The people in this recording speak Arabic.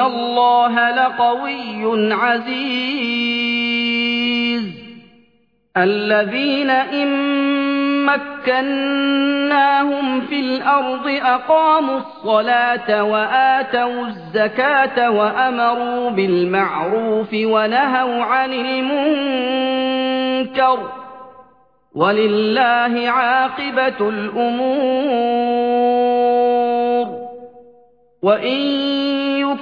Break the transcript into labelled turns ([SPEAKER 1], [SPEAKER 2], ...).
[SPEAKER 1] الله لقوي عزيز. الذين إن مكناهم في الأرض أقاموا الصلاة وآتوا الزكاة وأمروا بالمعروف ونهوا عن المنكر. ولله عاقبة الأمور. وإن